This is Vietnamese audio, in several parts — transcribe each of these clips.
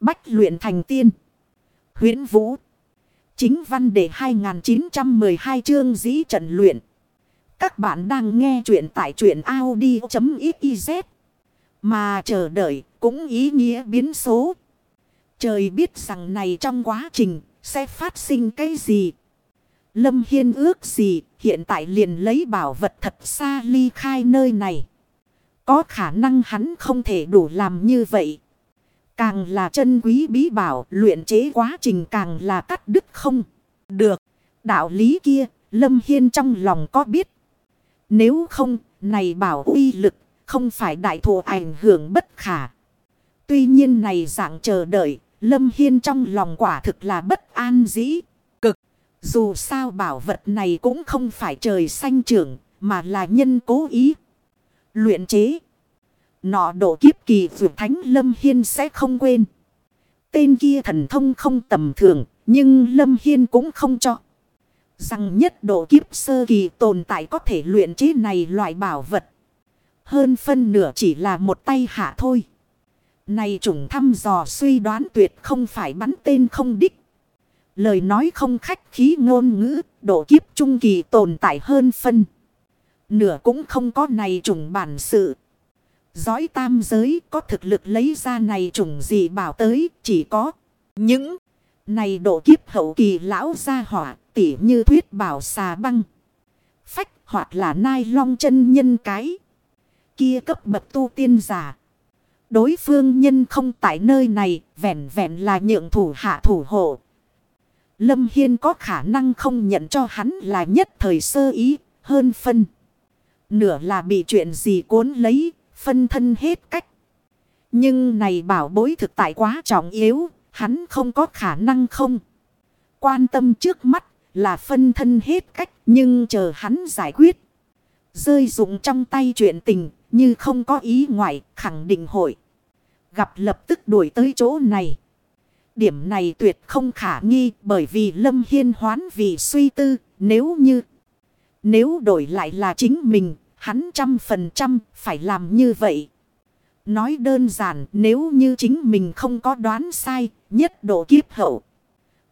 Bách luyện thành tiên. huyễn Vũ. Chính văn đề 2912 chương dĩ trận luyện. Các bạn đang nghe truyện tại truyện Audi.xyz. Mà chờ đợi cũng ý nghĩa biến số. Trời biết rằng này trong quá trình sẽ phát sinh cái gì. Lâm Hiên ước gì hiện tại liền lấy bảo vật thật xa ly khai nơi này. Có khả năng hắn không thể đủ làm như vậy. Càng là chân quý bí bảo, luyện chế quá trình càng là cắt đứt không. Được. Đạo lý kia, Lâm Hiên trong lòng có biết. Nếu không, này bảo uy lực, không phải đại thù ảnh hưởng bất khả. Tuy nhiên này dạng chờ đợi, Lâm Hiên trong lòng quả thực là bất an dĩ. Cực. Dù sao bảo vật này cũng không phải trời xanh trưởng, mà là nhân cố ý. Luyện chế. Nọ độ kiếp kỳ vượt thánh Lâm Hiên sẽ không quên. Tên kia thần thông không tầm thường, nhưng Lâm Hiên cũng không cho. Rằng nhất độ kiếp sơ kỳ tồn tại có thể luyện chế này loại bảo vật. Hơn phân nửa chỉ là một tay hạ thôi. Này trùng thăm dò suy đoán tuyệt không phải bắn tên không đích. Lời nói không khách khí ngôn ngữ, độ kiếp trung kỳ tồn tại hơn phân. Nửa cũng không có này trùng bản sự. Giói tam giới có thực lực lấy ra này trùng gì bảo tới, chỉ có những này độ kiếp hậu kỳ lão gia hỏa, tỉ như thuyết bảo xà băng. Phách hoặc là nai long chân nhân cái. Kia cấp bậc tu tiên giả. Đối phương nhân không tại nơi này vẹn vẹn là nhượng thủ hạ thủ hộ. Lâm Hiên có khả năng không nhận cho hắn là nhất thời sơ ý, hơn phân. Nửa là bị chuyện gì cuốn lấy phân thân hết cách. Nhưng này bảo bối thực tại quá trọng yếu, hắn không có khả năng không. Quan tâm trước mắt là phân thân hết cách nhưng chờ hắn giải quyết. Rơi dụng trong tay chuyện tình như không có ý ngoại khẳng định hội. Gặp lập tức đuổi tới chỗ này. Điểm này tuyệt không khả nghi bởi vì Lâm Hiên hoán vì suy tư nếu như. Nếu đổi lại là chính mình Hắn trăm phần trăm phải làm như vậy. Nói đơn giản, nếu như chính mình không có đoán sai, nhất độ kiếp hậu.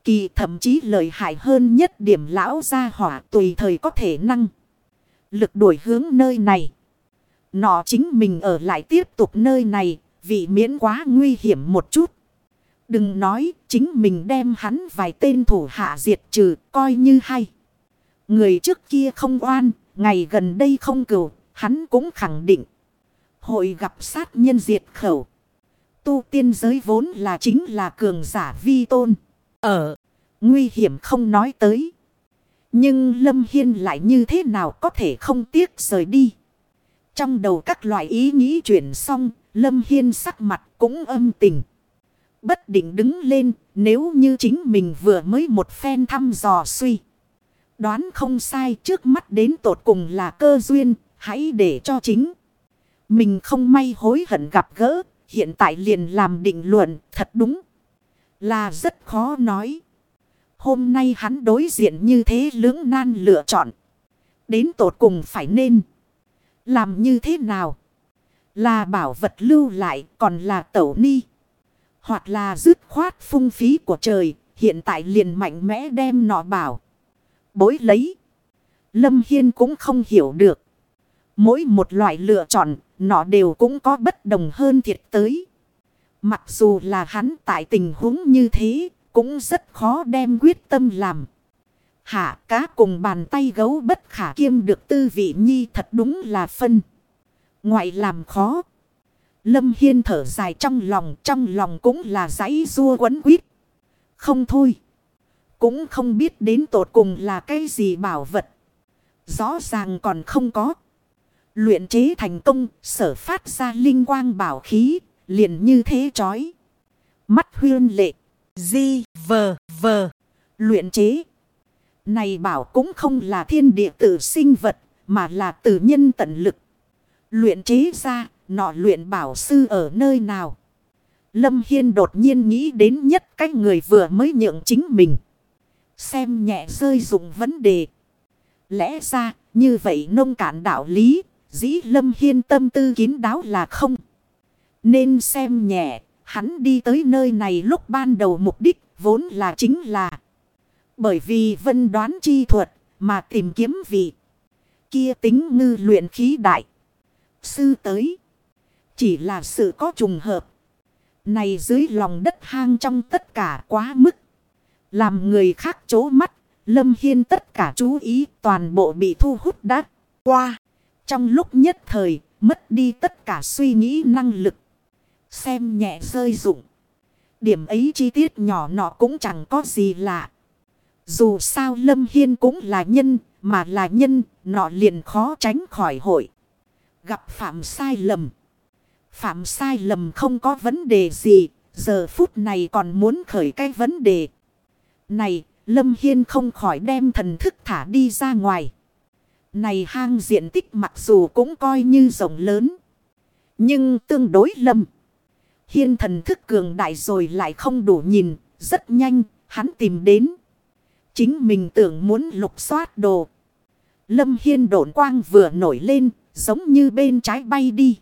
Kỳ thậm chí lợi hại hơn nhất điểm lão gia hỏa tùy thời có thể năng. Lực đuổi hướng nơi này. Nọ chính mình ở lại tiếp tục nơi này, vì miễn quá nguy hiểm một chút. Đừng nói, chính mình đem hắn vài tên thủ hạ diệt trừ, coi như hay. Người trước kia không oan Ngày gần đây không cửu, hắn cũng khẳng định. Hội gặp sát nhân diệt khẩu. Tu tiên giới vốn là chính là cường giả vi tôn. Ở, nguy hiểm không nói tới. Nhưng Lâm Hiên lại như thế nào có thể không tiếc rời đi. Trong đầu các loại ý nghĩ chuyển xong, Lâm Hiên sắc mặt cũng âm tình. Bất định đứng lên, nếu như chính mình vừa mới một phen thăm dò suy. Đoán không sai trước mắt đến tột cùng là cơ duyên, hãy để cho chính. Mình không may hối hận gặp gỡ, hiện tại liền làm định luận, thật đúng. Là rất khó nói. Hôm nay hắn đối diện như thế lưỡng nan lựa chọn. Đến tột cùng phải nên. Làm như thế nào? Là bảo vật lưu lại còn là tẩu ni. Hoặc là dứt khoát phung phí của trời. Hiện tại liền mạnh mẽ đem nọ bảo bối lấy. Lâm Hiên cũng không hiểu được. Mỗi một loại lựa chọn, nó đều cũng có bất đồng hơn thiệt tới. Mặc dù là hắn tại tình huống như thế, cũng rất khó đem quyết tâm làm. Hạ cá cùng bàn tay gấu bất khả kiêm được tư vị nhi thật đúng là phân. Ngoại làm khó. Lâm Hiên thở dài trong lòng, trong lòng cũng là giấy rua quấn quýt. Không thôi. Cũng không biết đến tột cùng là cái gì bảo vật. Rõ ràng còn không có. Luyện chế thành công, sở phát ra linh quang bảo khí, liền như thế chói. Mắt huyên lệ, di, vờ, vờ, luyện chế. Này bảo cũng không là thiên địa tử sinh vật, mà là tử nhân tận lực. Luyện chế ra, nọ luyện bảo sư ở nơi nào. Lâm Hiên đột nhiên nghĩ đến nhất cách người vừa mới nhượng chính mình. Xem nhẹ rơi dụng vấn đề. Lẽ ra, như vậy nông cạn đạo lý. Dĩ lâm hiên tâm tư kín đáo là không. Nên xem nhẹ. hắn đi tới nơi này lúc ban đầu mục đích vốn là chính là. Bởi vì vân đoán chi thuật mà tìm kiếm vị. Kia tính ngư luyện khí đại. Sư tới. Chỉ là sự có trùng hợp. Này dưới lòng đất hang trong tất cả quá mức. Làm người khác chố mắt. Lâm Hiên tất cả chú ý toàn bộ bị thu hút đã qua. Trong lúc nhất thời, mất đi tất cả suy nghĩ năng lực. Xem nhẹ rơi dụng. Điểm ấy chi tiết nhỏ nọ cũng chẳng có gì lạ. Dù sao Lâm Hiên cũng là nhân, mà là nhân, nọ liền khó tránh khỏi hội. Gặp phạm sai lầm. Phạm sai lầm không có vấn đề gì, giờ phút này còn muốn khởi cái vấn đề. Này, Lâm Hiên không khỏi đem thần thức thả đi ra ngoài. Này hang diện tích mặc dù cũng coi như rộng lớn. Nhưng tương đối lâm. Hiên thần thức cường đại rồi lại không đủ nhìn. Rất nhanh, hắn tìm đến. Chính mình tưởng muốn lục soát đồ. Lâm Hiên độn quang vừa nổi lên, giống như bên trái bay đi.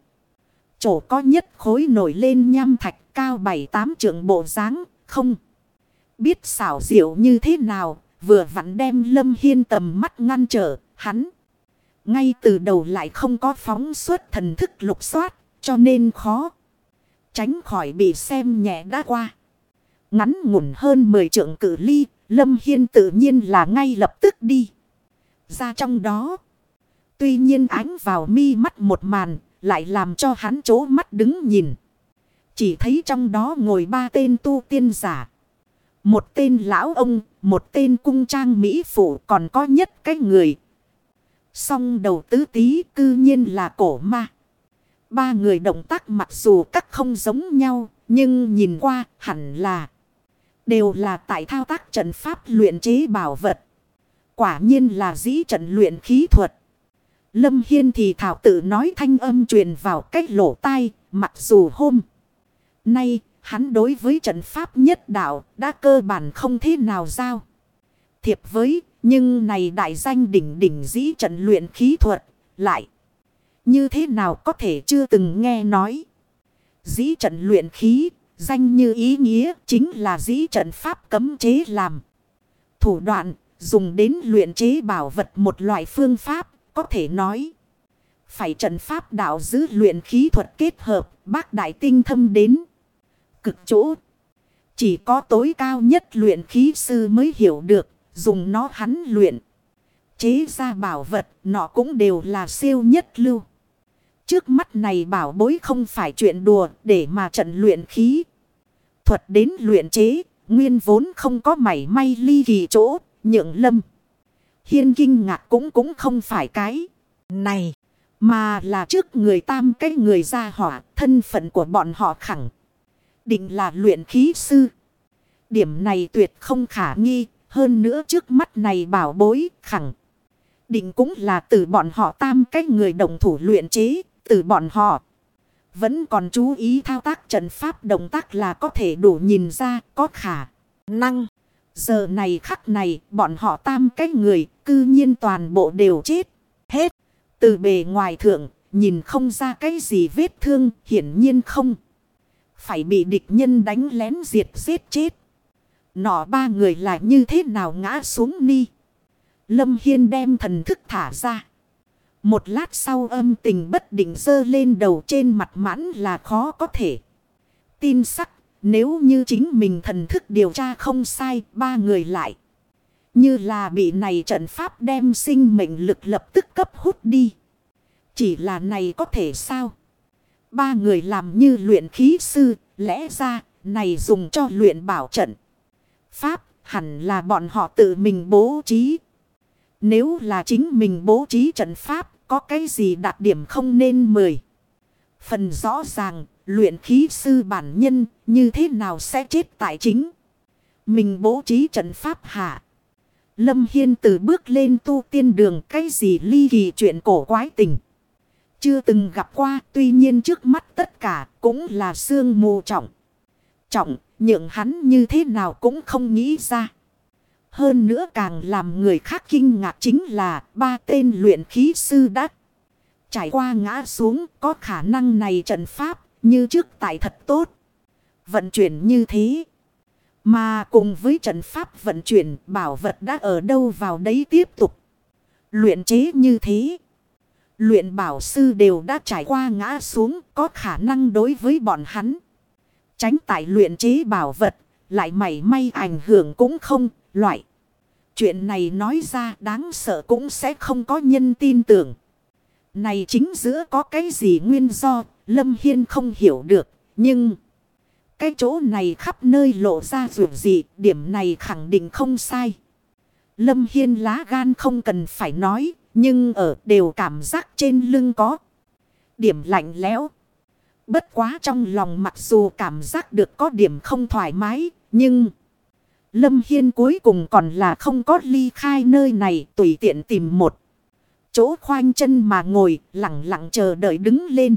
Chỗ có nhất khối nổi lên nham thạch cao bảy tám trượng bộ dáng không. Biết xảo diệu như thế nào, vừa vặn đem Lâm Hiên tầm mắt ngăn trở, hắn. Ngay từ đầu lại không có phóng suốt thần thức lục soát, cho nên khó. Tránh khỏi bị xem nhẹ đã qua. Ngắn ngủn hơn 10 trượng cử ly, Lâm Hiên tự nhiên là ngay lập tức đi. Ra trong đó. Tuy nhiên ánh vào mi mắt một màn, lại làm cho hắn chố mắt đứng nhìn. Chỉ thấy trong đó ngồi ba tên tu tiên giả. Một tên lão ông, một tên cung trang mỹ phụ còn có nhất cái người Song đầu tứ tí cư nhiên là cổ ma. Ba người động tác mặc dù các không giống nhau, nhưng nhìn qua hẳn là đều là tại thao tác trận pháp luyện chế bảo vật. Quả nhiên là dĩ trận luyện khí thuật. Lâm Hiên thì thảo tự nói thanh âm truyền vào cách lỗ tai, mặc dù hôm nay hắn đối với trận pháp nhất đạo đã cơ bản không thế nào giao. Thiệp với nhưng này đại danh đỉnh đỉnh dĩ trận luyện khí thuật lại. Như thế nào có thể chưa từng nghe nói. Dĩ trận luyện khí, danh như ý nghĩa chính là dĩ trận pháp cấm chế làm. Thủ đoạn, dùng đến luyện chế bảo vật một loại phương pháp, có thể nói. Phải trận pháp đạo giữ luyện khí thuật kết hợp, bác đại tinh thâm đến. Cực chỗ. Chỉ có tối cao nhất luyện khí sư mới hiểu được, Dùng nó hắn luyện. Chế ra bảo vật nó cũng đều là siêu nhất lưu. Trước mắt này bảo bối không phải chuyện đùa để mà trận luyện khí. Thuật đến luyện chế, nguyên vốn không có mảy may ly kỳ chỗ, nhượng lâm. Hiên kinh ngạc cũng cũng không phải cái này, mà là trước người tam cái người ra hỏa, thân phận của bọn họ khẳng. Định là luyện khí sư. Điểm này tuyệt không khả nghi, hơn nữa trước mắt này bảo bối khẳng. Định cũng là từ bọn họ tam cái người đồng thủ luyện chế. Từ bọn họ. Vẫn còn chú ý thao tác trận pháp động tác là có thể đủ nhìn ra có khả năng. Giờ này khắc này bọn họ tam cái người cư nhiên toàn bộ đều chết. Hết. Từ bề ngoài thượng nhìn không ra cái gì vết thương hiển nhiên không. Phải bị địch nhân đánh lén diệt giết chết. Nọ ba người là như thế nào ngã xuống ni. Lâm Hiên đem thần thức thả ra. Một lát sau âm tình bất định dơ lên đầu trên mặt mãn là khó có thể. Tin sắc, nếu như chính mình thần thức điều tra không sai, ba người lại. Như là bị này trận pháp đem sinh mệnh lực lập tức cấp hút đi. Chỉ là này có thể sao? Ba người làm như luyện khí sư, lẽ ra, này dùng cho luyện bảo trận. Pháp hẳn là bọn họ tự mình bố trí. Nếu là chính mình bố trí trận pháp có cái gì đặc điểm không nên mời. Phần rõ ràng luyện khí sư bản nhân như thế nào sẽ chết tại chính. Mình bố trí trận pháp hạ. Lâm Hiên từ bước lên tu tiên đường cái gì ly kỳ chuyện cổ quái tình. Chưa từng gặp qua, tuy nhiên trước mắt tất cả cũng là sương mù trọng. Trọng, nhượng hắn như thế nào cũng không nghĩ ra. Hơn nữa càng làm người khác kinh ngạc chính là ba tên luyện khí sư đắc. Trải qua ngã xuống có khả năng này trận pháp như trước tại thật tốt. vận chuyển như thế. Mà cùng với trận pháp vận chuyển, bảo vật đã ở đâu vào đấy tiếp tục. Luyện chế như thế. Luyện bảo sư đều đã trải qua ngã xuống, có khả năng đối với bọn hắn. Tránh tại luyện chế bảo vật, lại mảy may ảnh hưởng cũng không, loại. Chuyện này nói ra đáng sợ cũng sẽ không có nhân tin tưởng. Này chính giữa có cái gì nguyên do, Lâm Hiên không hiểu được. Nhưng cái chỗ này khắp nơi lộ ra dù gì, điểm này khẳng định không sai. Lâm Hiên lá gan không cần phải nói nhưng ở đều cảm giác trên lưng có. Điểm lạnh lẽo. Bất quá trong lòng mặc dù cảm giác được có điểm không thoải mái. Nhưng. Lâm Hiên cuối cùng còn là không có ly khai nơi này. Tùy tiện tìm một. Chỗ khoanh chân mà ngồi. Lặng lặng chờ đợi đứng lên.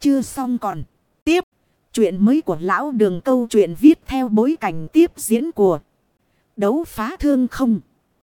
Chưa xong còn. Tiếp. Chuyện mới của lão đường câu chuyện viết theo bối cảnh tiếp diễn của. Đấu phá thương không.